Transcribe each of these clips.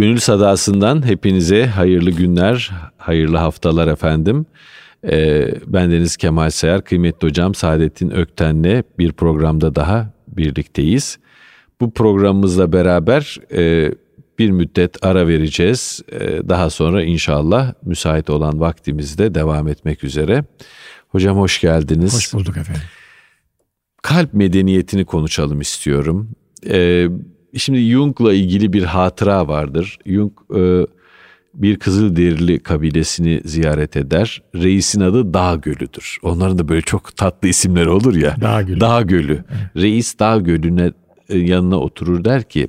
Gönül Sadası'ndan hepinize hayırlı günler, hayırlı haftalar efendim. Ee, ben Deniz Kemal Sayar, kıymetli hocam Saadettin Ökten'le bir programda daha birlikteyiz. Bu programımızla beraber e, bir müddet ara vereceğiz. E, daha sonra inşallah müsait olan vaktimizde devam etmek üzere. Hocam hoş geldiniz. Hoş bulduk efendim. Kalp medeniyetini konuşalım istiyorum. Ee, şimdi Jung'la ilgili bir hatıra vardır. Jung e, bir Kızılderili kabilesini ziyaret eder. Reisin adı Dağ Gölü'dür. Onların da böyle çok tatlı isimleri olur ya. Dağ Gölü. Dağ Gölü. Reis Dağ Gölü'ne e, yanına oturur der ki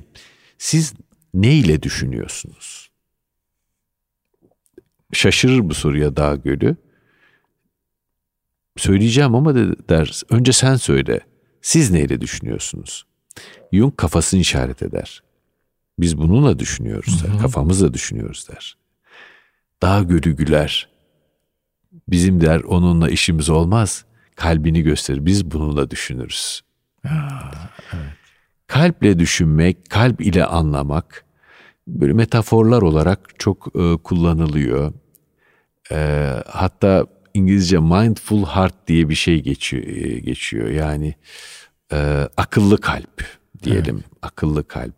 siz ne ile düşünüyorsunuz? Şaşırır bu soruya Dağ Gölü. Söyleyeceğim ama de der. Önce sen söyle. Siz neyle düşünüyorsunuz? Jung kafasını işaret eder. Biz bununla düşünüyoruz der. Kafamızla düşünüyoruz der. Dağ gölü güler. Bizim der onunla işimiz olmaz. Kalbini gösterir. Biz bununla düşünürüz. Aa, evet. Kalple düşünmek, kalp ile anlamak böyle metaforlar olarak çok e, kullanılıyor. E, hatta İngilizce mindful heart diye bir şey geçiyor. E, geçiyor. Yani e, akıllı kalp diyelim. Evet. Akıllı kalp.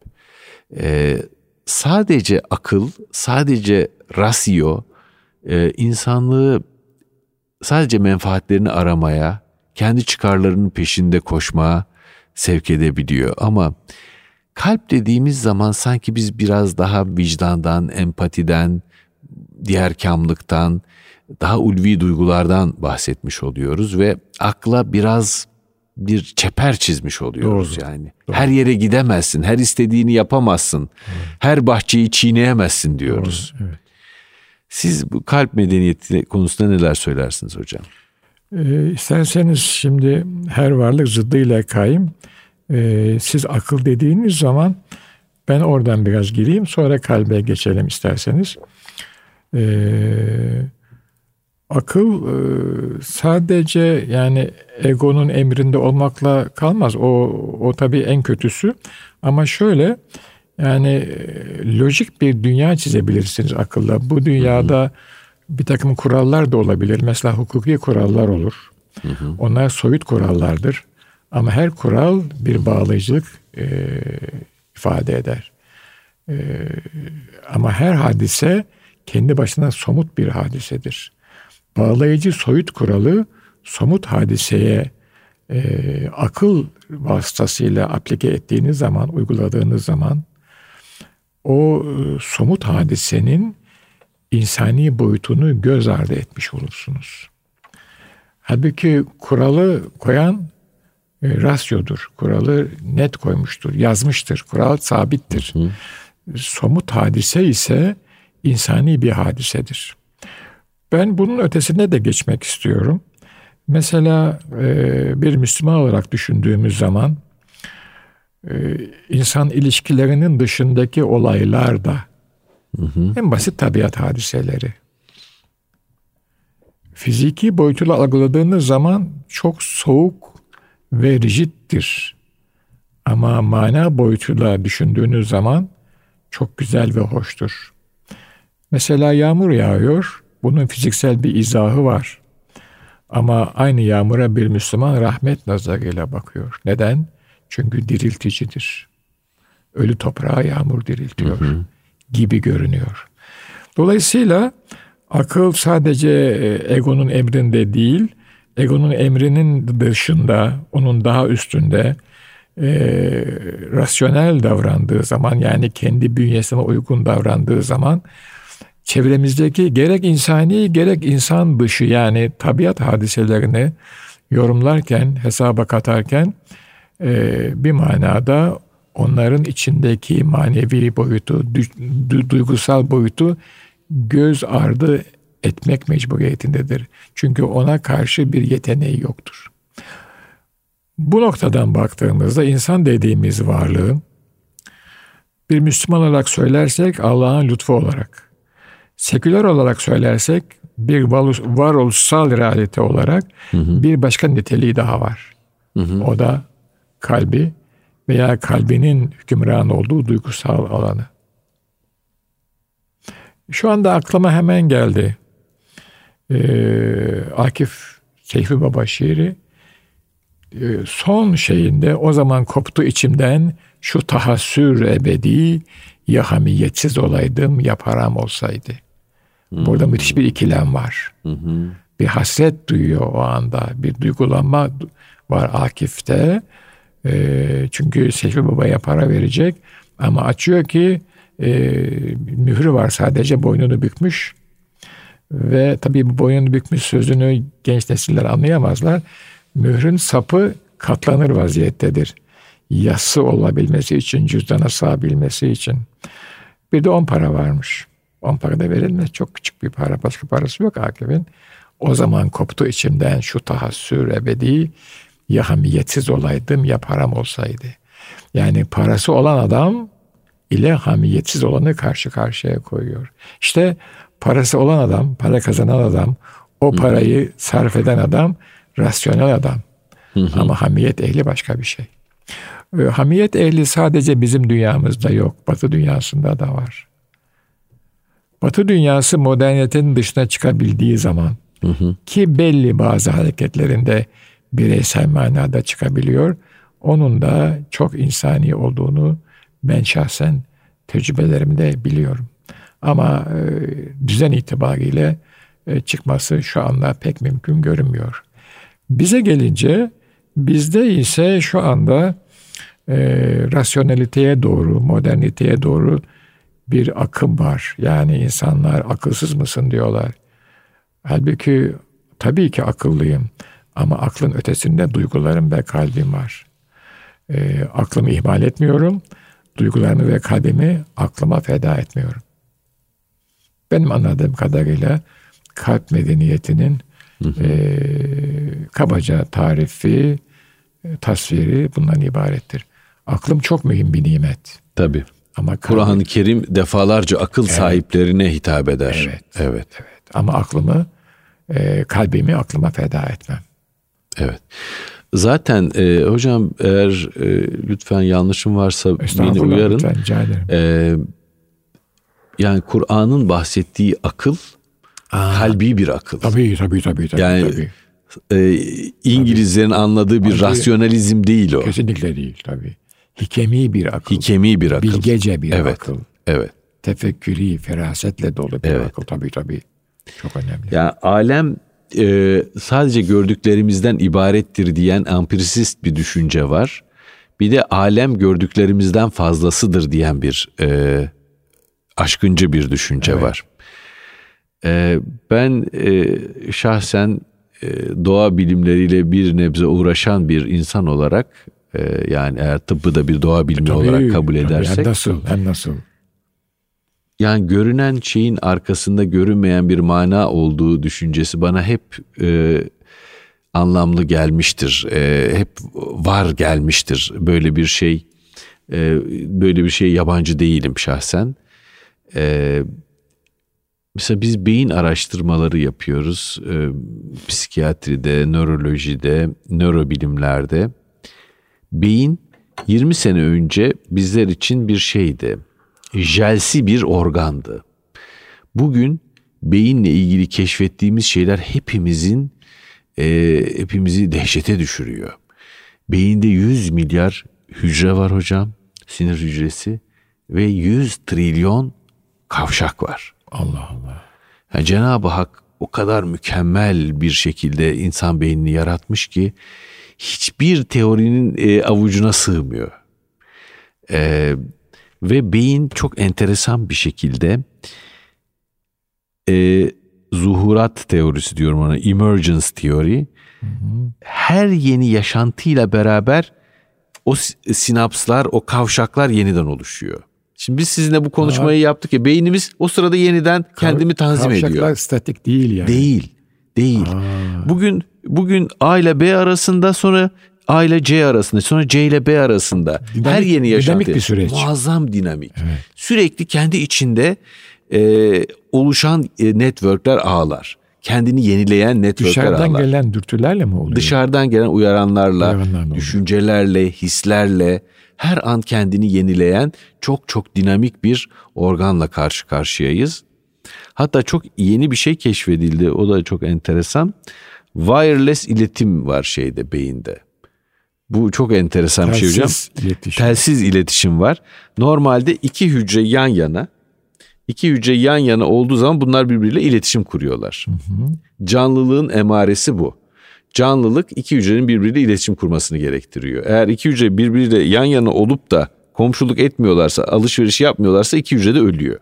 E, sadece akıl, sadece rasyo e, insanlığı sadece menfaatlerini aramaya, kendi çıkarlarının peşinde koşmaya sevk edebiliyor. Ama kalp dediğimiz zaman sanki biz biraz daha vicdandan, empatiden, diğer kamlıktan, daha ulvi duygulardan bahsetmiş oluyoruz ve akla biraz bir çeper çizmiş oluyoruz Doğru. yani. Doğru. Her yere gidemezsin, her istediğini yapamazsın, evet. her bahçeyi çiğneyemezsin diyoruz. Doğru. Evet. Siz bu kalp medeniyeti konusunda neler söylersiniz hocam? Ee, isterseniz şimdi her varlık zıddıyla kaim. Ee, siz akıl dediğiniz zaman ben oradan biraz gireyim sonra kalbe geçelim isterseniz. Ee, akıl e, sadece yani egonun emrinde olmakla kalmaz. O o tabii en kötüsü. Ama şöyle yani e, lojik bir dünya çizebilirsiniz akılla. Bu dünyada bir takım kurallar da olabilir. Mesela hukuki kurallar olur. Onlar soyut kurallardır. Ama her kural bir bağlayıcılık e, ifade eder. E, ama her hadise kendi başına somut bir hadisedir. Bağlayıcı soyut kuralı somut hadiseye e, akıl vasıtasıyla aplike ettiğiniz zaman, uyguladığınız zaman o e, somut hadisenin insani boyutunu göz ardı etmiş olursunuz. Halbuki kuralı koyan e, rasyodur. Kuralı net koymuştur, yazmıştır. Kural sabittir. Hı hı. Somut hadise ise insani bir hadisedir. Ben bunun ötesine de geçmek istiyorum. Mesela e, bir Müslüman olarak düşündüğümüz zaman e, insan ilişkilerinin dışındaki olaylar da hı hı. en basit tabiat hadiseleri. Fiziki boyutuyla algıladığınız zaman çok soğuk ve rigiddir. Ama mana boyutuyla düşündüğünüz zaman çok güzel ve hoştur. Mesela yağmur yağıyor. Bunun fiziksel bir izahı var. Ama aynı yağmura bir Müslüman rahmet nazarıyla bakıyor. Neden? Çünkü dirilticidir. Ölü toprağa yağmur diriltiyor hı hı. gibi görünüyor. Dolayısıyla akıl sadece e, egonun emrinde değil, egonun emrinin dışında, onun daha üstünde e, rasyonel davrandığı zaman yani kendi bünyesine uygun davrandığı zaman çevremizdeki gerek insani gerek insan dışı yani tabiat hadiselerini yorumlarken, hesaba katarken e, bir manada onların içindeki manevi boyutu, du, duygusal boyutu göz ardı etmek mecburiyetindedir. Çünkü ona karşı bir yeteneği yoktur. Bu noktadan baktığımızda insan dediğimiz varlığın bir Müslüman olarak söylersek Allah'ın lütfu olarak, seküler olarak söylersek bir varoluşsal realite olarak hı hı. bir başka niteliği daha var. Hı hı. O da kalbi veya kalbinin hükümran olduğu duygusal alanı. Şu anda aklıma hemen geldi. Ee, Akif Seyfi Baba şiiri e, son şeyinde o zaman koptu içimden şu tahassür ebedi ya hamiyetsiz olaydım ya param olsaydı. Burada müthiş bir ikilem var. Bir hasret duyuyor o anda. Bir duygulanma var Akif'te. E, çünkü Seyfi Baba'ya para verecek ama açıyor ki e, mührü var sadece boynunu bükmüş. Ve tabii bu boynunu bükmüş sözünü genç nesiller anlayamazlar. Mührün sapı katlanır vaziyettedir. Yası olabilmesi için, cüzdana sığabilmesi için. Bir de on para varmış. On para da verilmez. Çok küçük bir para. Başka parası yok Akif'in. O zaman koptu içimden şu tahassür ebedi. Ya hamiyetsiz olaydım ya param olsaydı. Yani parası olan adam ile hamiyetsiz olanı karşı karşıya koyuyor. İşte parası olan adam, para kazanan adam, o parayı sarf eden adam rasyonel adam. Ama hamiyet ehli başka bir şey. Ee, hamiyet ehli sadece bizim dünyamızda yok. Batı dünyasında da var. Batı dünyası modernitenin dışına çıkabildiği zaman hı hı. ki belli bazı hareketlerinde bireysel manada çıkabiliyor. Onun da çok insani olduğunu ben şahsen tecrübelerimde biliyorum. Ama e, düzen itibariyle e, çıkması şu anda pek mümkün görünmüyor. Bize gelince bizde ise şu anda e, rasyoneliteye doğru, moderniteye doğru bir akım var. Yani insanlar akılsız mısın diyorlar. Halbuki tabii ki akıllıyım ama aklın ötesinde duygularım ve kalbim var. E, aklımı ihmal etmiyorum, duygularımı ve kalbimi aklıma feda etmiyorum. Benim anladığım kadarıyla kalp medeniyetinin hı hı. E, kabaca tarifi, e, tasviri bundan ibarettir. Aklım çok mühim bir nimet. Tabii. Ama Kur'an-ı Kerim defalarca akıl evet. sahiplerine hitap eder. Evet. Evet. evet. Ama aklımı, e, kalbimi aklıma feda etmem. Evet. Zaten e, hocam eğer e, lütfen yanlışım varsa beni uyarın. Lütfen, rica ederim. E, yani Kur'an'ın bahsettiği akıl Aa, kalbi bir akıl. Tabii tabii tabii. tabii yani tabii. E, İngilizlerin tabii. anladığı bir tabii. rasyonalizm değil o. Kesinlikle değil tabii. Hikemi bir akıl. Hikemi bir akıl. Bilgece bir evet. akıl. Evet. Tefekkürü, ferasetle dolu bir evet. akıl tabii tabii. Çok önemli. Yani alem e, sadece gördüklerimizden ibarettir diyen empirisist bir düşünce var. Bir de alem gördüklerimizden fazlasıdır diyen bir e, aşkıncı bir düşünce evet. var. E, ben e, şahsen e, doğa bilimleriyle bir nebze uğraşan bir insan olarak e, yani eğer tıbbı da bir doğa bilimi tabii, olarak kabul edersek. Tabii, nasıl? Hem nasıl? Yani görünen şeyin arkasında görünmeyen bir mana olduğu düşüncesi bana hep e, anlamlı gelmiştir. E, hep var gelmiştir. Böyle bir şey e, böyle bir şey yabancı değilim şahsen. E, mesela biz beyin araştırmaları yapıyoruz. E, psikiyatride, nörolojide, nörobilimlerde. Beyin 20 sene önce bizler için bir şeydi jelsi bir organdı. Bugün beyinle ilgili keşfettiğimiz şeyler hepimizin e, hepimizi dehşete düşürüyor. Beyinde 100 milyar hücre var hocam, sinir hücresi ve 100 trilyon kavşak var. Allah Allah. Yani Cenab-ı Hak o kadar mükemmel bir şekilde insan beynini yaratmış ki hiçbir teorinin e, avucuna sığmıyor. E, ve beyin çok enteresan bir şekilde e, zuhurat teorisi diyorum ona, emergence teori. Her yeni yaşantıyla beraber o sinapslar, o kavşaklar yeniden oluşuyor. Şimdi biz sizinle bu konuşmayı Aa, yaptık ya beynimiz o sırada yeniden kendimi tanzim ediyor. Kavşaklar statik değil yani. Değil. Değil. Aa. Bugün bugün A ile B arasında sonra A ile C arasında sonra C ile B arasında dinamik, her yeni yaşantı dinamik bir süreç. muazzam dinamik. Evet. Sürekli kendi içinde e, oluşan e, networkler ağlar. Kendini yenileyen networkler Dışarıdan ağlar. gelen dürtülerle mi oluyor? Dışarıdan gelen uyaranlarla, Uyaranlarla düşüncelerle, hislerle her an kendini yenileyen çok çok dinamik bir organla karşı karşıyayız. Hatta çok yeni bir şey keşfedildi. O da çok enteresan. Wireless iletim var şeyde beyinde. Bu çok enteresan Telsiz bir şey hocam. Iletişim. Telsiz iletişim var. Normalde iki hücre yan yana. iki hücre yan yana olduğu zaman bunlar birbiriyle iletişim kuruyorlar. Canlılığın emaresi bu. Canlılık iki hücrenin birbiriyle iletişim kurmasını gerektiriyor. Eğer iki hücre birbiriyle yan yana olup da komşuluk etmiyorlarsa, alışveriş yapmıyorlarsa iki hücre de ölüyor.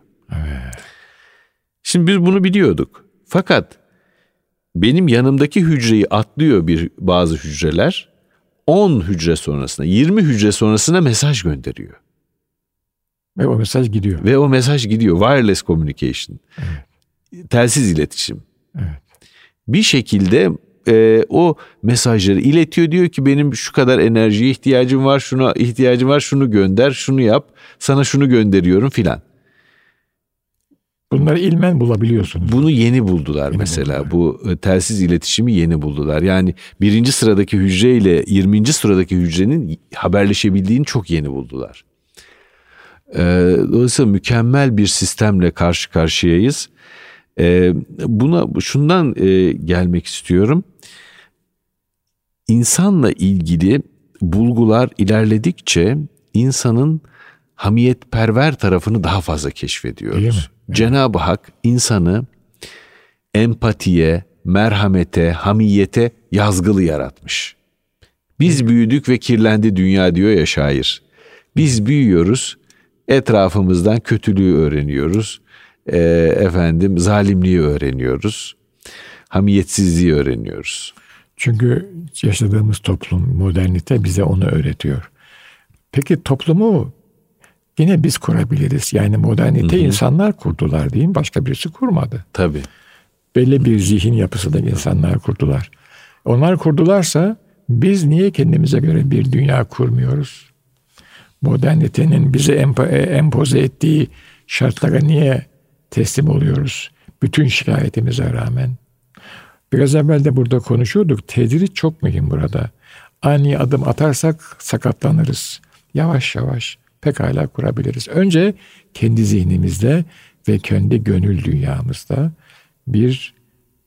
Şimdi biz bunu biliyorduk. Fakat benim yanımdaki hücreyi atlıyor bir bazı hücreler 10 hücre sonrasına 20 hücre sonrasına mesaj gönderiyor. Ve o mesaj gidiyor. Ve o mesaj gidiyor. Wireless communication. Telsiz iletişim. Evet. Bir şekilde e, o mesajları iletiyor. Diyor ki benim şu kadar enerjiye ihtiyacım var, şuna ihtiyacım var, şunu gönder, şunu yap, sana şunu gönderiyorum filan. Bunları ilmen bulabiliyorsunuz. Bunu yeni buldular mesela. Bu e, telsiz iletişimi yeni buldular. Yani birinci sıradaki hücre ile 20. sıradaki hücrenin haberleşebildiğini çok yeni buldular. Ee, dolayısıyla mükemmel bir sistemle karşı karşıyayız. Ee, buna şundan e, gelmek istiyorum. İnsanla ilgili bulgular ilerledikçe insanın hamiyetperver tarafını daha fazla Değil mi? Cenab-ı Hak insanı empatiye, merhamete, hamiyete yazgılı yaratmış. Biz büyüdük ve kirlendi dünya diyor ya şair. Biz büyüyoruz, etrafımızdan kötülüğü öğreniyoruz. Ee, efendim zalimliği öğreniyoruz. Hamiyetsizliği öğreniyoruz. Çünkü yaşadığımız toplum, modernite bize onu öğretiyor. Peki toplumu yine biz kurabiliriz. Yani modernite insanlar kurdular mi? Başka birisi kurmadı. Tabii. Belli bir zihin yapısı da insanlar kurdular. Onlar kurdularsa biz niye kendimize göre bir dünya kurmuyoruz? Modernitenin bize empo- empoze ettiği şartlara niye teslim oluyoruz? Bütün şikayetimize rağmen. Biraz evvel de burada konuşuyorduk. Tedrit çok mühim burada. Ani adım atarsak sakatlanırız. Yavaş yavaş pekala kurabiliriz. Önce kendi zihnimizde ve kendi gönül dünyamızda bir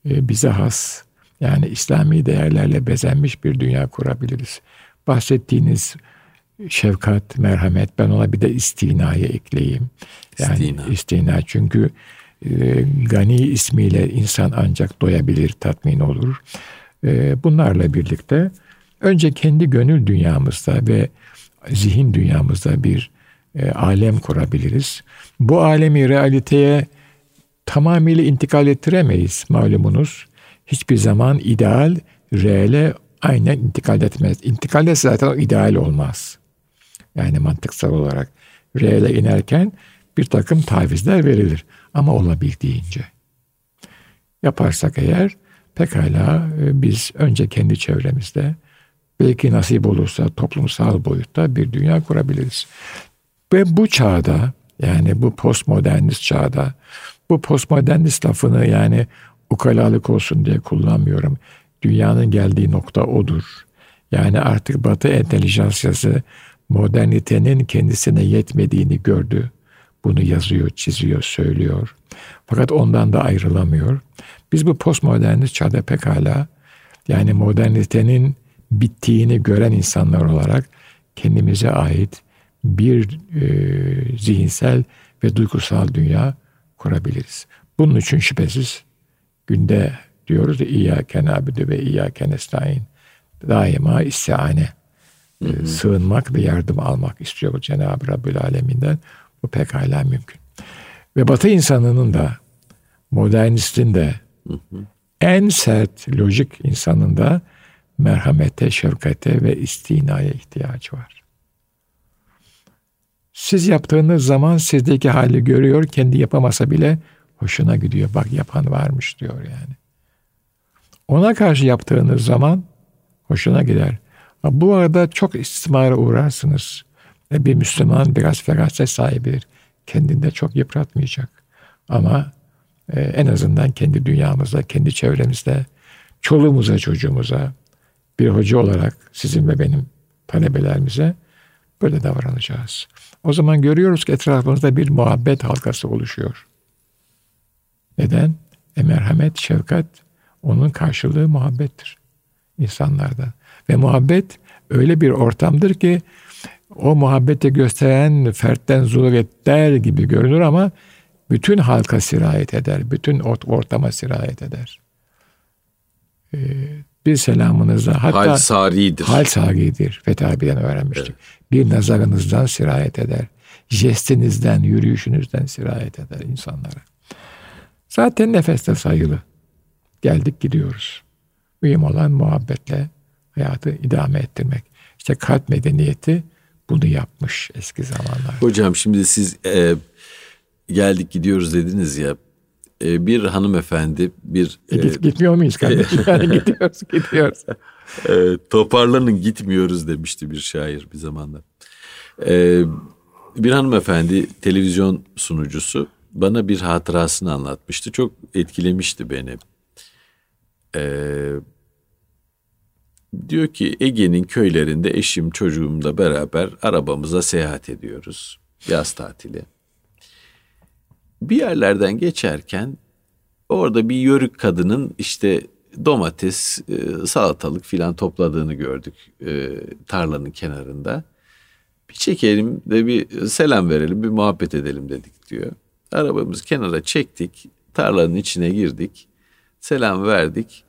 e, bize has yani İslami değerlerle bezenmiş bir dünya kurabiliriz. Bahsettiğiniz şefkat, merhamet ben ona bir de istinayı ekleyeyim. Yani İstina. istina çünkü e, gani ismiyle insan ancak doyabilir, tatmin olur. E, bunlarla birlikte önce kendi gönül dünyamızda ve zihin dünyamızda bir e, alem kurabiliriz. Bu alemi realiteye tamamıyla intikal ettiremeyiz malumunuz. Hiçbir zaman ideal reale aynen intikal etmez. İntikal etse zaten ideal olmaz. Yani mantıksal olarak reale inerken bir takım tavizler verilir. Ama olabildiğince. Yaparsak eğer pekala e, biz önce kendi çevremizde belki nasip olursa toplumsal boyutta bir dünya kurabiliriz. Ve bu çağda yani bu postmodernist çağda bu postmodernist lafını yani ukalalık olsun diye kullanmıyorum. Dünyanın geldiği nokta odur. Yani artık Batı entelijansiyası modernitenin kendisine yetmediğini gördü. Bunu yazıyor, çiziyor, söylüyor. Fakat ondan da ayrılamıyor. Biz bu postmodernist çağda pekala yani modernitenin bittiğini gören insanlar olarak kendimize ait bir e, zihinsel ve duygusal dünya kurabiliriz. Bunun için şüphesiz günde diyoruz ya İyyâke nâbidu ve İyyâke nestaîn daima istiane e, sığınmak ve yardım almak istiyor Cenab-ı Rabbül Aleminden. Bu pekala mümkün. Ve Batı insanının da modernistin de en sert lojik insanın da merhamete, şefkate ve istinaya ihtiyacı var. Siz yaptığınız zaman sizdeki hali görüyor, kendi yapamasa bile hoşuna gidiyor. Bak yapan varmış diyor yani. Ona karşı yaptığınız zaman hoşuna gider. Bu arada çok istismara uğrarsınız. Ve bir Müslüman biraz feraset sahibidir. Kendinde çok yıpratmayacak. Ama e, en azından kendi dünyamızda, kendi çevremizde, çoluğumuza, çocuğumuza, bir hoca olarak sizin ve benim talebelerimize böyle davranacağız. O zaman görüyoruz ki etrafımızda bir muhabbet halkası oluşuyor. Neden? E merhamet, şefkat onun karşılığı muhabbettir insanlardan. Ve muhabbet öyle bir ortamdır ki o muhabbeti gösteren fertten zuret der gibi görünür ama bütün halka sirayet eder. Bütün ortama sirayet eder. Ee, bir selamınızla hatta hal saridir. Hal saridir. Fethi abiden öğrenmiştik. Evet. Bir nazarınızdan sirayet eder. Jestinizden, yürüyüşünüzden sirayet eder insanlara. Zaten nefeste sayılı. Geldik gidiyoruz. Mühim olan muhabbetle hayatı idame ettirmek. İşte kalp medeniyeti bunu yapmış eski zamanlar. Hocam şimdi siz e, geldik gidiyoruz dediniz ya e, bir hanımefendi bir e, Git, gitmiyor muyuz kardeşim? yani gidiyoruz gidiyoruz. E, toparlanın gitmiyoruz demişti bir şair bir zamanlar. E, bir hanımefendi televizyon sunucusu bana bir hatırasını anlatmıştı. Çok etkilemişti beni. Ee, diyor ki Ege'nin köylerinde eşim çocuğumla beraber arabamıza seyahat ediyoruz. Yaz tatili. Bir yerlerden geçerken orada bir yörük kadının işte domates, e, salatalık filan topladığını gördük e, tarlanın kenarında. Bir çekelim de bir selam verelim, bir muhabbet edelim dedik diyor. Arabamızı kenara çektik, tarlanın içine girdik, selam verdik.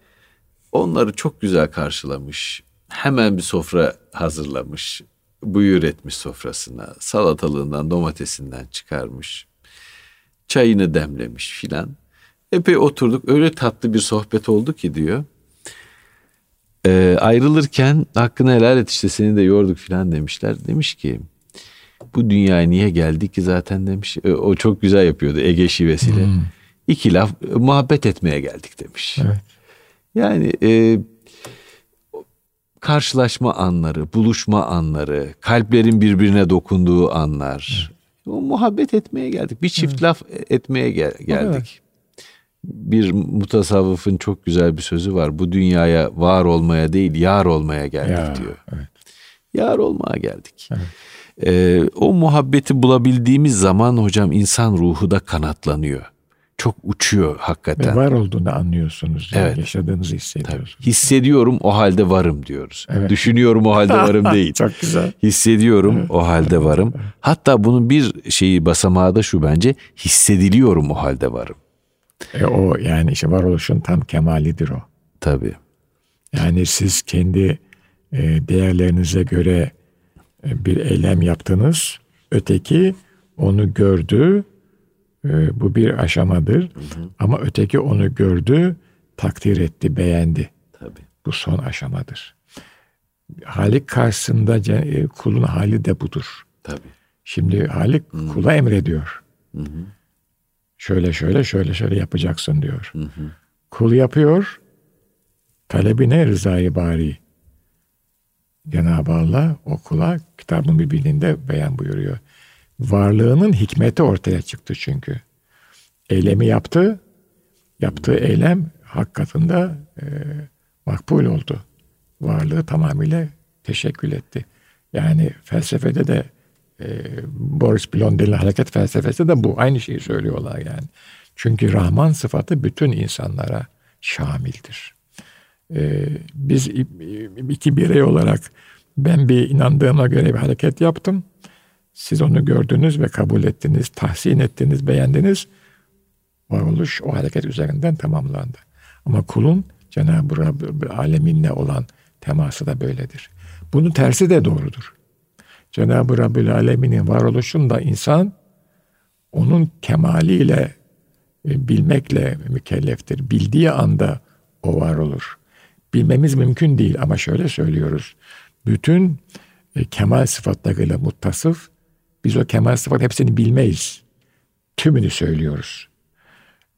Onları çok güzel karşılamış. Hemen bir sofra hazırlamış. Buyur etmiş sofrasına. Salatalığından, domatesinden çıkarmış. Çayını demlemiş filan. Epey oturduk. Öyle tatlı bir sohbet oldu ki diyor. Ee, ayrılırken hakkını helal et işte seni de yorduk filan demişler. Demiş ki bu dünyaya niye geldik ki zaten demiş. E, o çok güzel yapıyordu Ege şivesiyle. Hmm. İki laf muhabbet etmeye geldik demiş. Evet. Yani e, karşılaşma anları, buluşma anları, kalplerin birbirine dokunduğu anlar. O muhabbet etmeye geldik. Bir çift evet. laf etmeye gel- geldik. Evet. Bir mutasavvıfın çok güzel bir sözü var. Bu dünyaya var olmaya değil, yar olmaya geldik ya, diyor. Evet. Yar olmaya geldik. Evet. Ee, o muhabbeti bulabildiğimiz zaman hocam insan ruhu da kanatlanıyor. Çok uçuyor hakikaten. Ve var olduğunu anlıyorsunuz. Yani evet. Yaşadığınızı hissediyorsunuz. Tabii. Hissediyorum o halde varım diyoruz. Evet. Düşünüyorum o halde varım değil. Çok güzel. Hissediyorum evet. o halde varım. Hatta bunun bir şeyi basamağı da şu bence hissediliyorum o halde varım. E o yani işte varoluşun tam kemalidir o. Tabii. Yani siz kendi e, değerlerinize göre e, bir eylem yaptınız. Öteki onu gördü. E, bu bir aşamadır. Hı hı. Ama öteki onu gördü, takdir etti, beğendi. Tabii. Bu son aşamadır. Halik karşısında e, kulun hali de budur. Tabii. Şimdi Halik hı. kula emrediyor. Hı hı. Şöyle şöyle şöyle şöyle yapacaksın diyor. Hı hı. Kul yapıyor. Talebi ne rızayı bari. Cenab-ı Allah o kula kitabın bir bilinde beyan buyuruyor. Varlığının hikmeti ortaya çıktı çünkü. Eylemi yaptı, yaptığı eylem hak katında e, makbul oldu. Varlığı tamamıyla teşekkül etti. Yani felsefede de e, Boris Blondel'in hareket felsefesi de bu. Aynı şeyi söylüyorlar yani. Çünkü Rahman sıfatı bütün insanlara şamildir. Ee, biz iki birey olarak ben bir inandığıma göre bir hareket yaptım. Siz onu gördünüz ve kabul ettiniz, tahsin ettiniz, beğendiniz. Varoluş o hareket üzerinden tamamlandı. Ama kulun Cenab-ı Rabbül aleminle olan teması da böyledir. Bunun tersi de doğrudur. Cenab-ı Rabbül aleminin varoluşunda insan onun kemaliyle e, bilmekle mükelleftir. Bildiği anda o var olur bilmemiz mümkün değil ama şöyle söylüyoruz. Bütün e, kemal sıfatlarıyla muttasıf biz o kemal sıfat hepsini bilmeyiz. Tümünü söylüyoruz.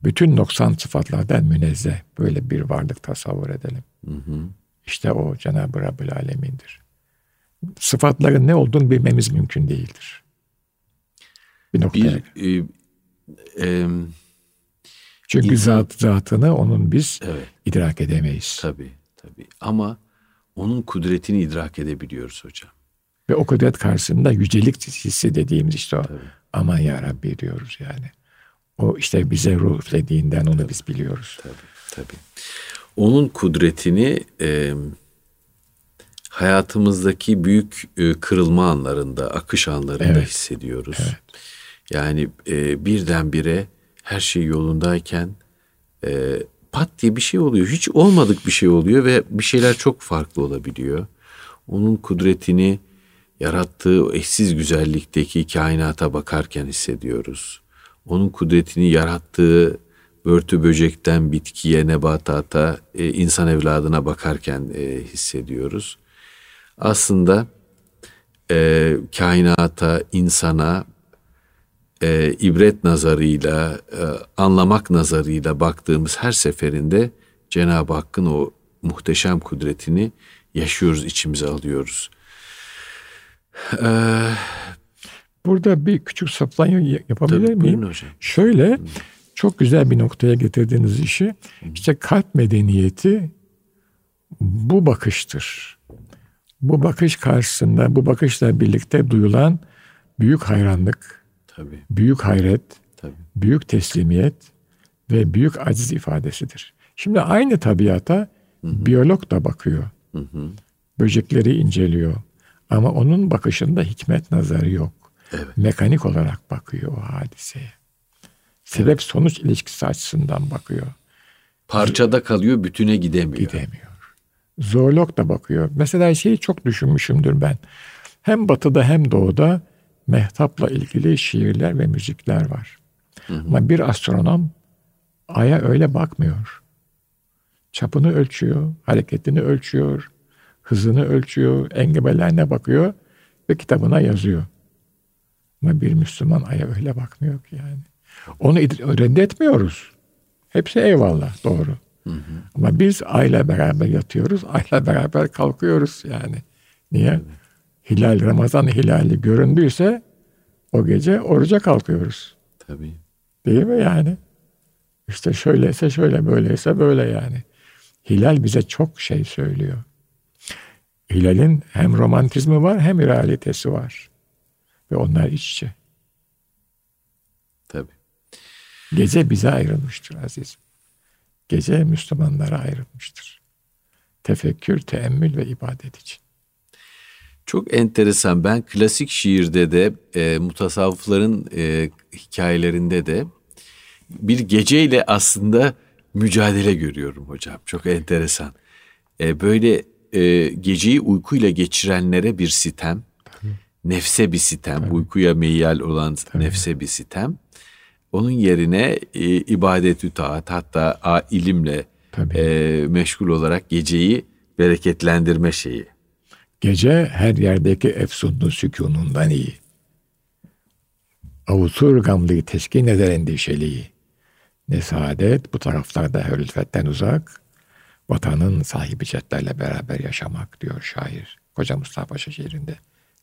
Bütün noksan sıfatlardan münezzeh böyle bir varlık tasavvur edelim. Hı hı. İşte o Cenab-ı Rabbül Alemin'dir. Sıfatların ne olduğunu bilmemiz mümkün değildir. Bir noktaya. Bir, e, e, Çünkü zat, zatını onun biz evet. idrak edemeyiz. Tabii. Tabii ama onun kudretini idrak edebiliyoruz hocam. Ve o kudret karşısında yücelik hissi dediğimiz işte o. Tabii. Aman ya Rabbi diyoruz yani. O işte bize ruh dediğinden onu tabii, biz biliyoruz. Tabii, tabii. Onun kudretini e, hayatımızdaki büyük e, kırılma anlarında, akış anlarında evet. hissediyoruz. Evet. Yani e, birdenbire her şey yolundayken e, pat diye bir şey oluyor. Hiç olmadık bir şey oluyor ve bir şeyler çok farklı olabiliyor. Onun kudretini yarattığı eşsiz güzellikteki kainata bakarken hissediyoruz. Onun kudretini yarattığı börtü böcekten bitkiye, nebatata, e, insan evladına bakarken e, hissediyoruz. Aslında e, kainata, insana e, ibret nazarıyla, e, anlamak nazarıyla baktığımız her seferinde Cenab-ı Hakk'ın o muhteşem kudretini yaşıyoruz, içimize alıyoruz. Ee, Burada bir küçük saplanma yapabilir tabii, miyim? Hocam. Şöyle, Hı. çok güzel bir noktaya getirdiğiniz işi, işte kalp medeniyeti bu bakıştır. Bu bakış karşısında, bu bakışla birlikte duyulan büyük hayranlık, Tabii. büyük hayret, Tabii. büyük teslimiyet ve büyük aciz ifadesidir. Şimdi aynı tabiata Hı-hı. biyolog da bakıyor. Hı-hı. Böcekleri inceliyor. Ama onun bakışında hikmet nazarı yok. Evet. Mekanik olarak bakıyor o hadiseye. Sebep sonuç ilişkisi açısından bakıyor. Parçada kalıyor, bütüne gidemiyor. Gidemiyor. Zoolog da bakıyor. Mesela şeyi çok düşünmüşümdür ben. Hem batıda hem doğuda mehtapla ilgili şiirler ve müzikler var. Hı hı. Ama bir astronom aya öyle bakmıyor. Çapını ölçüyor, hareketini ölçüyor, hızını ölçüyor, engebelerine bakıyor ve kitabına yazıyor. Ama bir Müslüman aya öyle bakmıyor ki yani. Onu reddetmiyoruz. Hepsi eyvallah doğru. Hı hı. Ama biz ayla beraber yatıyoruz, ayla beraber kalkıyoruz yani. Niye? Evet. Hilal, Ramazan hilali göründüyse o gece oruca kalkıyoruz. Tabii. Değil mi yani? İşte şöyleyse şöyle, böyleyse böyle yani. Hilal bize çok şey söylüyor. Hilal'in hem romantizmi var hem realitesi var. Ve onlar iç içe. Tabii. Gece bize ayrılmıştır azizim. Gece Müslümanlara ayrılmıştır. Tefekkür, teemmül ve ibadet için. Çok enteresan. Ben klasik şiirde de e, mutasavvıfların e, hikayelerinde de bir geceyle aslında mücadele görüyorum hocam. Çok enteresan. E, böyle e, geceyi uykuyla geçirenlere bir sitem, Tabii. nefse bir sitem, Tabii. uykuya meyyal olan Tabii. nefse bir sitem. Onun yerine e, ibadet taat hatta a, ilimle e, meşgul olarak geceyi bereketlendirme şeyi. Gece her yerdeki efsunlu sükunundan iyi. Avutur gamlıyı teskin eder endişeliği. Ne saadet bu taraflarda hürülfetten uzak, vatanın sahibi cetlerle beraber yaşamak diyor şair. Koca Mustafa Paşa şiirinde.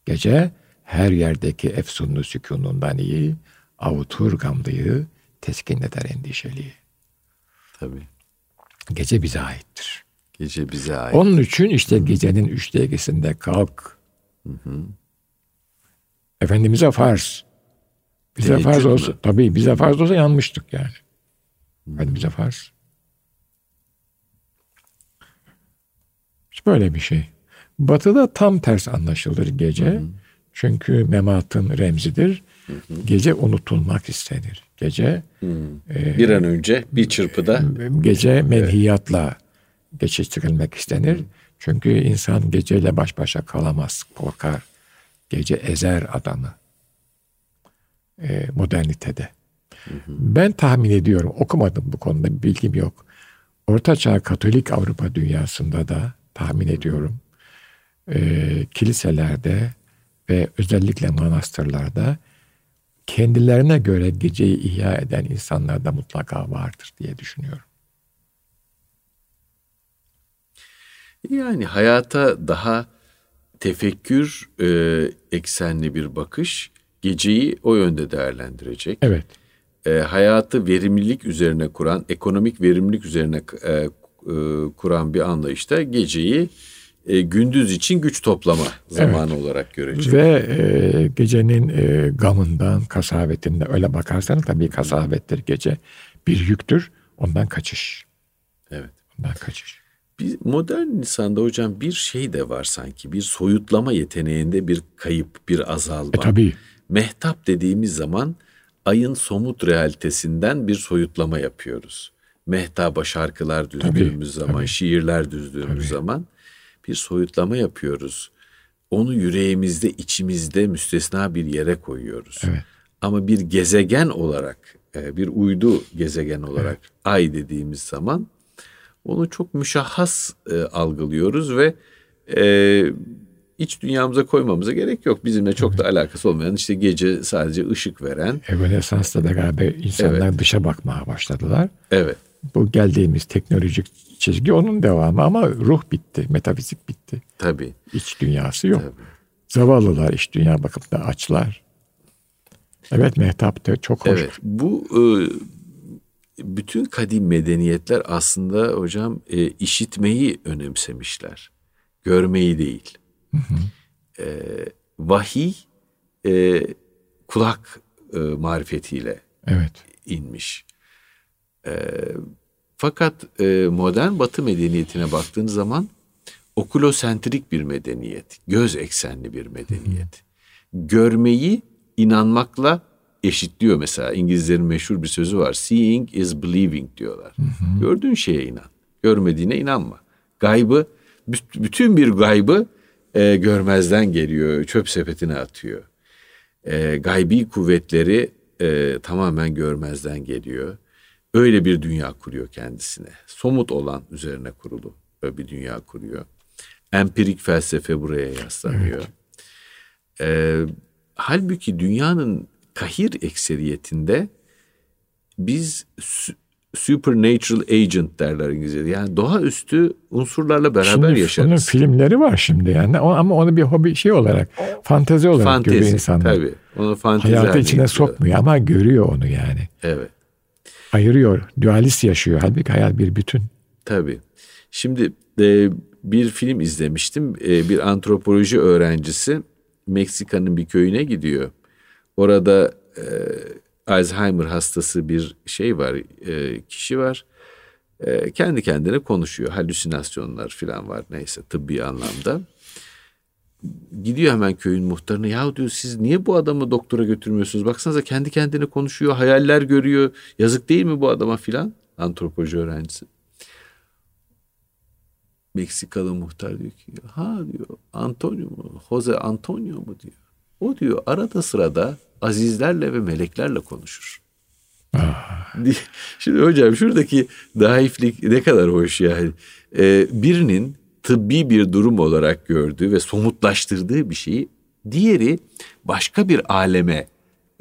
Gece her yerdeki efsunlu sükunundan iyi, avutur gamlıyı teskin eder endişeliği. Tabii. Gece bize aittir. Gece bize ait. Onun için işte gecenin üçte ikisinde kalk. Hı hı. Efendimiz'e farz. Bize Teheccüd farz olsa, mı? tabii bize farz olsa yanmıştık yani. Hı. Efendimiz'e farz. Böyle bir şey. Batı'da tam ters anlaşılır gece. Hı hı. Çünkü mematın remzidir. Hı hı. Gece unutulmak istenir. Gece e, bir an önce bir çırpıda gece menhiyatla geçiştirilmek istenir. Çünkü insan geceyle baş başa kalamaz, korkar. Gece ezer adamı e, modernitede. Ben tahmin ediyorum, okumadım bu konuda bir bilgim yok. Ortaçağ Katolik Avrupa dünyasında da tahmin ediyorum e, kiliselerde ve özellikle manastırlarda kendilerine göre geceyi ihya eden insanlar da mutlaka vardır diye düşünüyorum. Yani hayata daha tefekkür e, eksenli bir bakış geceyi o yönde değerlendirecek. Evet. E, hayatı verimlilik üzerine kuran, ekonomik verimlilik üzerine e, e, kuran bir anlayışta geceyi e, gündüz için güç toplama zamanı evet. olarak görecek. Ve e, gecenin e, gamından, kasavetinden öyle bakarsan tabii kasavettir gece bir yüktür. Ondan kaçış. Evet. Ondan kaçış. Bir modern insanda hocam bir şey de var sanki. Bir soyutlama yeteneğinde bir kayıp, bir azalma. E tabii. Mehtap dediğimiz zaman ayın somut realitesinden bir soyutlama yapıyoruz. Mehtaba şarkılar düzdüğümüz tabii, zaman, tabii. şiirler düzdüğümüz tabii. zaman bir soyutlama yapıyoruz. Onu yüreğimizde, içimizde müstesna bir yere koyuyoruz. Evet. Ama bir gezegen olarak, e, bir uydu gezegen olarak evet. ay dediğimiz zaman onu çok müşahhas e, algılıyoruz ve e, iç dünyamıza koymamıza gerek yok. Bizimle çok da alakası olmayan işte gece sadece ışık veren. Rönesans'ta da galiba insanlar evet. dışa bakmaya başladılar. Evet. Bu geldiğimiz teknolojik çizgi onun devamı ama ruh bitti, metafizik bitti. Tabii. İç dünyası yok. Tabii. Zavallılar iç dünya bakımında açlar. Evet Mehtap da çok hoş. Evet, bu e, bütün kadim medeniyetler aslında hocam e, işitmeyi önemsemişler. Görmeyi değil. Hı hı. E, vahiy e, kulak e, marifetiyle evet. inmiş. E, fakat e, modern batı medeniyetine baktığın zaman okulosentrik bir medeniyet, göz eksenli bir medeniyet. Görmeyi inanmakla eşitliyor mesela. İngilizlerin meşhur bir sözü var. Seeing is believing diyorlar. Hı hı. Gördüğün şeye inan. Görmediğine inanma. Gaybı, bütün bir gaybı e, görmezden geliyor. Çöp sepetine atıyor. E, gaybi kuvvetleri e, tamamen görmezden geliyor. Öyle bir dünya kuruyor kendisine. Somut olan üzerine kurulu böyle bir dünya kuruyor. Empirik felsefe buraya yaslanıyor. Evet. E, halbuki dünyanın kahir ekseriyetinde biz supernatural agent derler İngilizce'de. Yani doğaüstü unsurlarla beraber şimdi yaşarız. Onun filmleri var şimdi yani ama onu bir hobi şey olarak fantezi olarak fantezi, görüyor insanlar. Tabii. Onu fantezi Hayatı içine sokmuyor ama görüyor onu yani. Evet. Ayırıyor. Dualist yaşıyor. Halbuki hayat bir bütün. Tabii. Şimdi e, bir film izlemiştim. E, bir antropoloji öğrencisi Meksika'nın bir köyüne gidiyor. Orada e, Alzheimer hastası bir şey var, e, kişi var. E, kendi kendine konuşuyor. Halüsinasyonlar falan var neyse tıbbi anlamda. Gidiyor hemen köyün muhtarına ya diyor siz niye bu adamı doktora götürmüyorsunuz? Baksanıza kendi kendine konuşuyor, hayaller görüyor. Yazık değil mi bu adama filan? Antropoloji öğrencisi. Meksikalı muhtar diyor ki ha diyor Antonio mu? Jose Antonio mu diyor. O diyor arada sırada azizlerle ve meleklerle konuşur. Ah. Şimdi hocam şuradaki daiflik ne kadar hoş yani. Ee, birinin tıbbi bir durum olarak gördüğü ve somutlaştırdığı bir şeyi diğeri başka bir aleme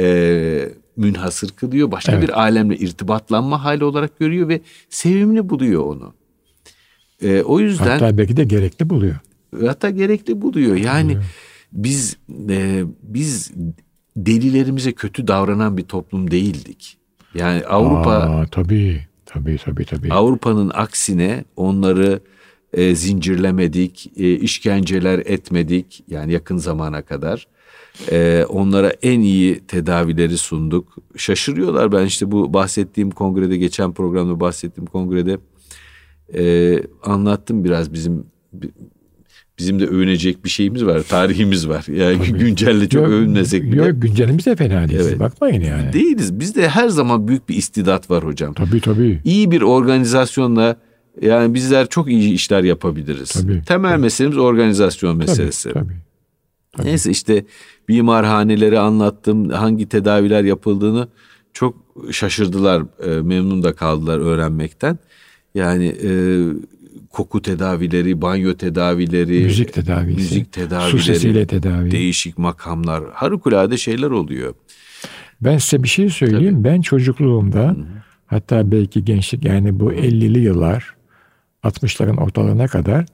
e, münhasır kılıyor. Başka evet. bir alemle irtibatlanma hali olarak görüyor ve sevimli buluyor onu. E, o yüzden hatta belki de gerekli buluyor. Hatta gerekli buluyor. Yani buluyor. biz e, biz delilerimize kötü davranan bir toplum değildik. Yani Avrupa Aa, tabii tabii tabii tabii. Avrupa'nın aksine onları e, zincirlemedik, e, işkenceler etmedik yani yakın zamana kadar. E, onlara en iyi tedavileri sunduk. Şaşırıyorlar ben işte bu bahsettiğim kongrede geçen programda bahsettiğim kongrede e, anlattım biraz bizim bizim de övünecek bir şeyimiz var, tarihimiz var. Yani güncelle çok yok, övünmesek bile. Yok güncelimiz de fena değil. Evet. Bakmayın yani. Değiliz. Bizde her zaman büyük bir istidat var hocam. Tabii tabii. İyi bir organizasyonla yani bizler çok iyi işler yapabiliriz. Tabii, Temel tabii. meselemiz organizasyon meselesi. Tabii, tabii, tabii. Neyse işte mimarhaneleri anlattım. Hangi tedaviler yapıldığını çok şaşırdılar. E, memnun da kaldılar öğrenmekten. Yani e, koku tedavileri, banyo tedavileri, müzik tedavisi, müzik tedavileri, su sesiyle tedavi, değişik makamlar, harikulade şeyler oluyor. Ben size bir şey söyleyeyim. Tabii. Ben çocukluğumda Hı-hı. hatta belki gençlik yani bu 50'li yıllar 60'ların ortalarına kadar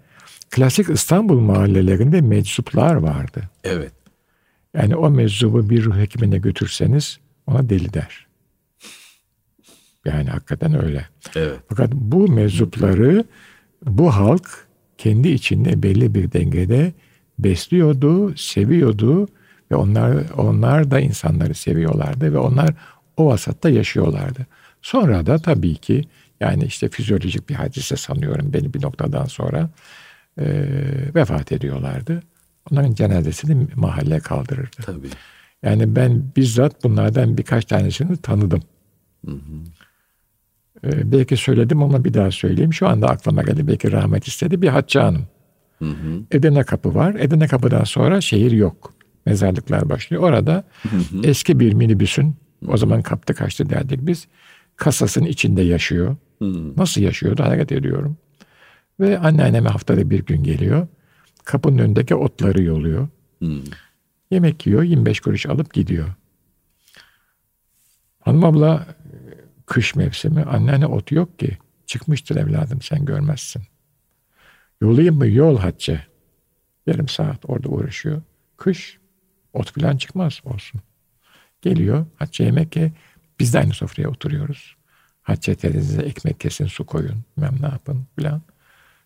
klasik İstanbul mahallelerinde meczuplar vardı. Evet. Yani o meczubu bir ruh hekimine götürseniz ona deli der. Yani hakikaten öyle. Evet. Fakat bu meczupları bu halk kendi içinde belli bir dengede besliyordu, seviyordu ve onlar onlar da insanları seviyorlardı ve onlar o vasatta yaşıyorlardı. Sonra da tabii ki yani işte fizyolojik bir hadise sanıyorum beni bir noktadan sonra e, vefat ediyorlardı. Onların cenazesini mahalle kaldırırdı. Tabii. Yani ben bizzat bunlardan birkaç tanesini tanıdım. Hı hı. Ee, belki söyledim ama bir daha söyleyeyim. Şu anda aklıma geldi. Belki rahmet istedi. Bir Hatice Hanım. Hı hı. Edirne Kapı var. Edirne Kapı'dan sonra şehir yok. Mezarlıklar başlıyor. Orada hı hı. eski bir minibüsün, o zaman kaptı kaçtı derdik biz, kasasının içinde yaşıyor. Hı. Nasıl yaşıyordu hareket ediyorum. Ve anneanneme haftada bir gün geliyor. Kapının önündeki otları yoluyor. Hı. Yemek yiyor, 25 kuruş alıp gidiyor. Hanım abla kış mevsimi anneanne ot yok ki. Çıkmıştır evladım sen görmezsin. Yolayım mı? Yol Hatice. Yarım saat orada uğraşıyor. Kış ot falan çıkmaz olsun. Geliyor Hatice yemek ye. Biz de aynı sofraya oturuyoruz. Teyzenize ekmek kesin su koyun. Bilmem ne yapın falan.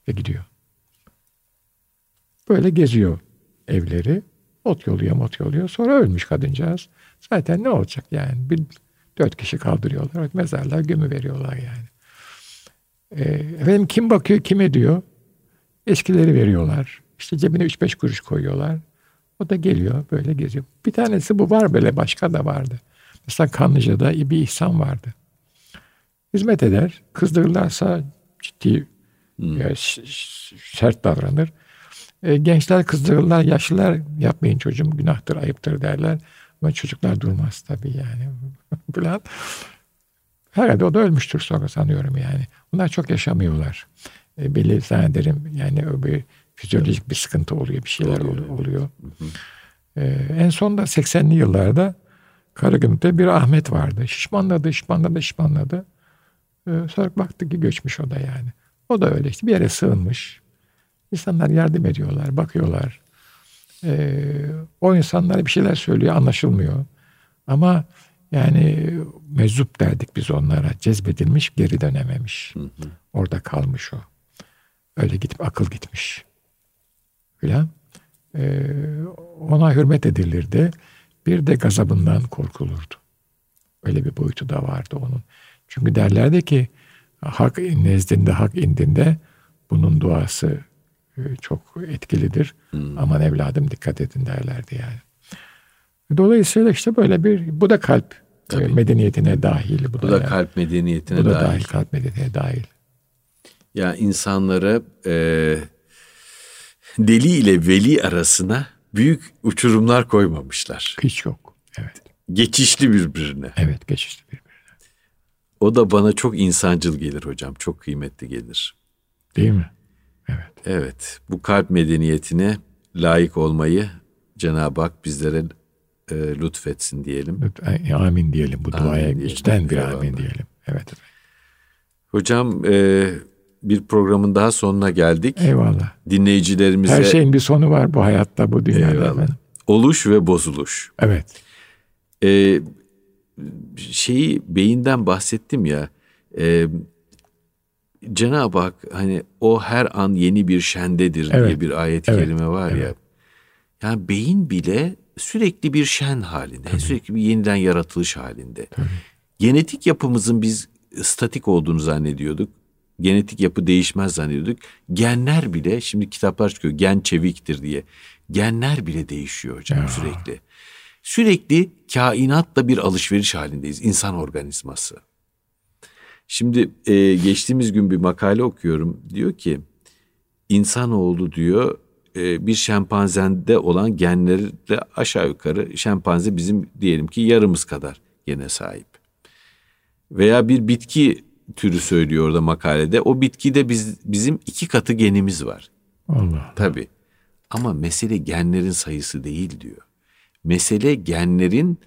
Ve gidiyor. Böyle geziyor evleri. Ot yoluyor, mot yoluyor. Sonra ölmüş kadıncağız. Zaten ne olacak yani? Bir, dört kişi kaldırıyorlar. Mezarlığa gömü veriyorlar yani. Ee, efendim kim bakıyor, kim ediyor? Eskileri veriyorlar. İşte cebine üç beş kuruş koyuyorlar. O da geliyor böyle geziyor. Bir tanesi bu var böyle başka da vardı. Mesela Kanlıca'da bir ihsan vardı. Hizmet eder. Kızdırırlarsa ciddi hmm. E, sert davranır. E, gençler kızdırırlar, yaşlılar yapmayın çocuğum günahtır, ayıptır derler. Ama çocuklar durmaz tabii yani. Falan. Herhalde o da ölmüştür sonra sanıyorum yani. Bunlar çok yaşamıyorlar. E, belli zannederim yani bir fizyolojik bir sıkıntı oluyor, bir şeyler oluyor. oluyor. E, en son da 80'li yıllarda Karagümrük'te bir Ahmet vardı. Şişmanladı, şişmanladı, şişmanladı. E, sonra baktı ki göçmüş o da yani. O da öyle işte bir yere sığınmış. İnsanlar yardım ediyorlar, bakıyorlar. Ee, o insanlara bir şeyler söylüyor, anlaşılmıyor. Ama yani meczup derdik biz onlara. Cezbedilmiş, geri dönememiş. Hı hı. Orada kalmış o. Öyle gitip akıl gitmiş. Filan. Ee, ona hürmet edilirdi. Bir de gazabından korkulurdu. Öyle bir boyutu da vardı onun. Çünkü derlerdi ki hak nezdinde, hak indinde bunun duası e, çok etkilidir. Hmm. Aman evladım dikkat edin derlerdi yani. Dolayısıyla işte böyle bir bu da kalp e, Tabii. medeniyetine dahil. Bu, bu da, da yani, kalp medeniyetine bu da dahil. dahil. Kalp medeniyetine dahil. Ya insanları e, deli ile veli arasına büyük uçurumlar koymamışlar. Hiç yok. Evet. Geçişli birbirine. Evet, geçişli birbirine. O da bana çok insancıl gelir hocam. Çok kıymetli gelir. Değil mi? Evet. Evet. Bu kalp medeniyetine layık olmayı Cenab-ı Hak bizlere e, lütfetsin diyelim. Amin diyelim bu duaya amin diyelim. içten bir Eyvallah. amin diyelim. Evet. Hocam e, bir programın daha sonuna geldik. Eyvallah. Dinleyicilerimize... Her şeyin bir sonu var bu hayatta, bu dünyada. Eyvallah. Oluş ve bozuluş. Evet. Ee, şeyi beyinden bahsettim ya. E, Cenab-ı Hak hani o her an yeni bir şendedir evet. diye bir ayet-i evet. kerime var evet. ya. Yani beyin bile sürekli bir şen halinde, Tabii. sürekli bir yeniden yaratılış halinde. Tabii. Genetik yapımızın biz statik olduğunu zannediyorduk. Genetik yapı değişmez zannediyorduk. Genler bile şimdi kitaplar çıkıyor gen çeviktir diye. Genler bile değişiyor hocam ya. sürekli. Sürekli kainatla bir alışveriş halindeyiz insan organizması. Şimdi e, geçtiğimiz gün bir makale okuyorum. Diyor ki insanoğlu diyor e, bir şempanzende olan genleri de aşağı yukarı şempanze bizim diyelim ki yarımız kadar gene sahip. Veya bir bitki türü söylüyor orada makalede. O bitkide biz bizim iki katı genimiz var. Allah. Tabii. Ama mesele genlerin sayısı değil diyor. Mesele genlerin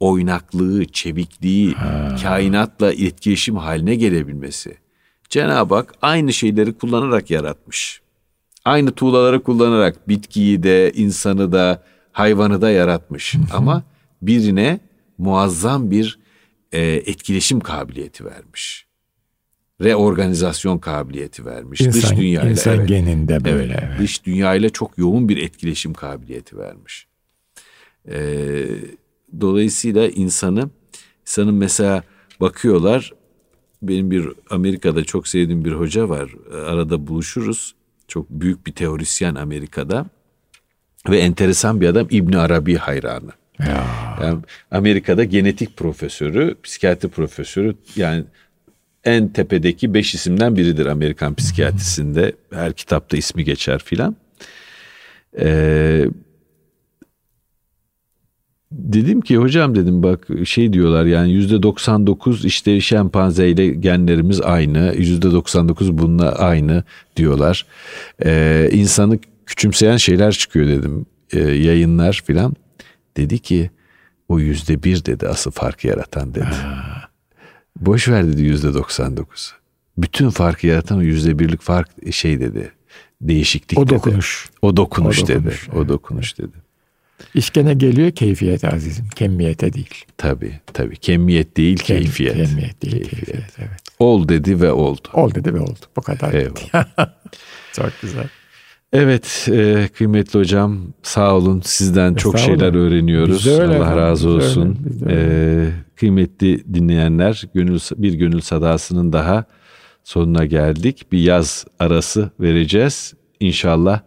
oynaklığı, çevikliği, ha. kainatla etkileşim haline gelebilmesi. Cenab-ı Hak aynı şeyleri kullanarak yaratmış. Aynı tuğlaları kullanarak bitkiyi de, insanı da, hayvanı da yaratmış. Ama birine muazzam bir e, etkileşim kabiliyeti vermiş. reorganizasyon kabiliyeti vermiş. İnsan, dış dünyayla insan evet, geninde böyle. evet, evet. dış dünyayla çok yoğun bir etkileşim kabiliyeti vermiş. Ee, dolayısıyla insanı insanın mesela bakıyorlar benim bir Amerika'da çok sevdiğim bir hoca var. Arada buluşuruz. Çok büyük bir teorisyen Amerika'da. Ve enteresan bir adam İbn Arabi hayranı. Ya. Yani Amerika'da genetik profesörü, psikiyatri profesörü yani en tepedeki beş isimden biridir Amerikan psikiyatrisinde. Her kitapta ismi geçer filan. Ee, dedim ki hocam dedim bak şey diyorlar yani yüzde 99 işte şempanzeyle genlerimiz aynı. Yüzde 99 bununla aynı diyorlar. Ee, insanı küçümseyen şeyler çıkıyor dedim ee, yayınlar filan. Dedi ki o yüzde bir dedi asıl farkı yaratan dedi. Boş ver dedi yüzde 99'u. Bütün farkı yaratan o yüzde birlik fark şey dedi. Değişiklik O dedi. dokunuş. O dokunuş, O dedi. dokunuş, O dokunuş dedi. İş gene geliyor keyfiyete azizim. Kemiyete değil. Tabii tabii. Kemiyet değil Kem- keyfiyet. Kemiyet değil Keyfiyet. keyfiyet. Evet. Ol dedi ve oldu. Ol dedi ve oldu. Bu kadar. Eyvallah. Çok güzel. Evet e, kıymetli hocam sağ olun sizden çok Estağfurullah. şeyler öğreniyoruz. Biz de öyle Allah efendim, razı olsun. öyle, öyle. E, kıymetli dinleyenler gönül bir gönül sadasının daha sonuna geldik. Bir yaz arası vereceğiz. İnşallah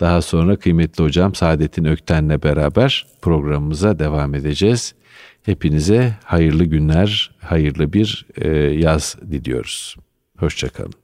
daha sonra kıymetli hocam Saadettin Ökten'le beraber programımıza devam edeceğiz. Hepinize hayırlı günler, hayırlı bir e, yaz diliyoruz. Hoşçakalın.